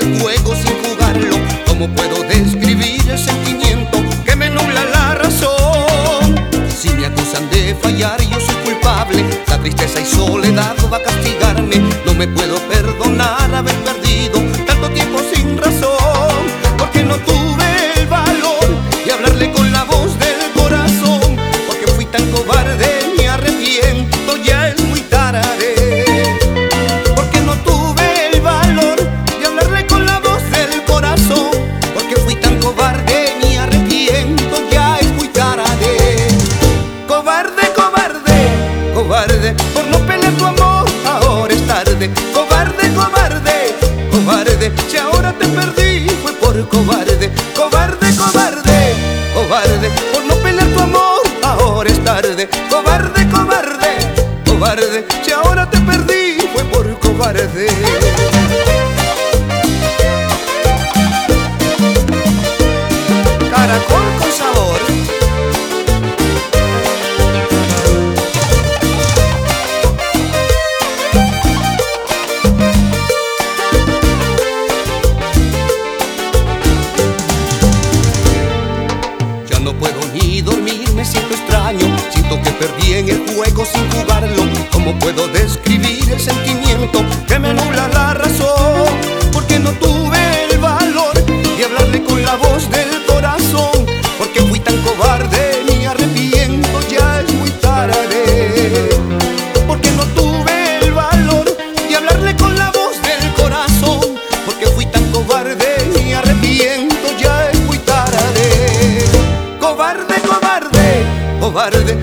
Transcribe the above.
el juego sin jugarlo. ¿Cómo puedo describir el sentimiento que me nubla la razón? Si me acusan de fallar, yo soy culpable. La tristeza y soledad va a castigarme. No me puedo perdonar haber perdido. Si ahora te perdí fue por cobarde. Cobarde, cobarde, cobarde, por no pelear tu amor, ahora es tarde. Cobarde, juego sin jugarlo. ¿Cómo puedo describir el sentimiento que me nubla la razón? Porque no tuve el valor de hablarle con la voz del corazón. Porque fui tan cobarde, me arrepiento, ya es muy tarde. Porque no tuve el valor de hablarle con la voz del corazón. Porque fui tan cobarde, me arrepiento, ya es muy tarde. Cobarde, cobarde, cobarde,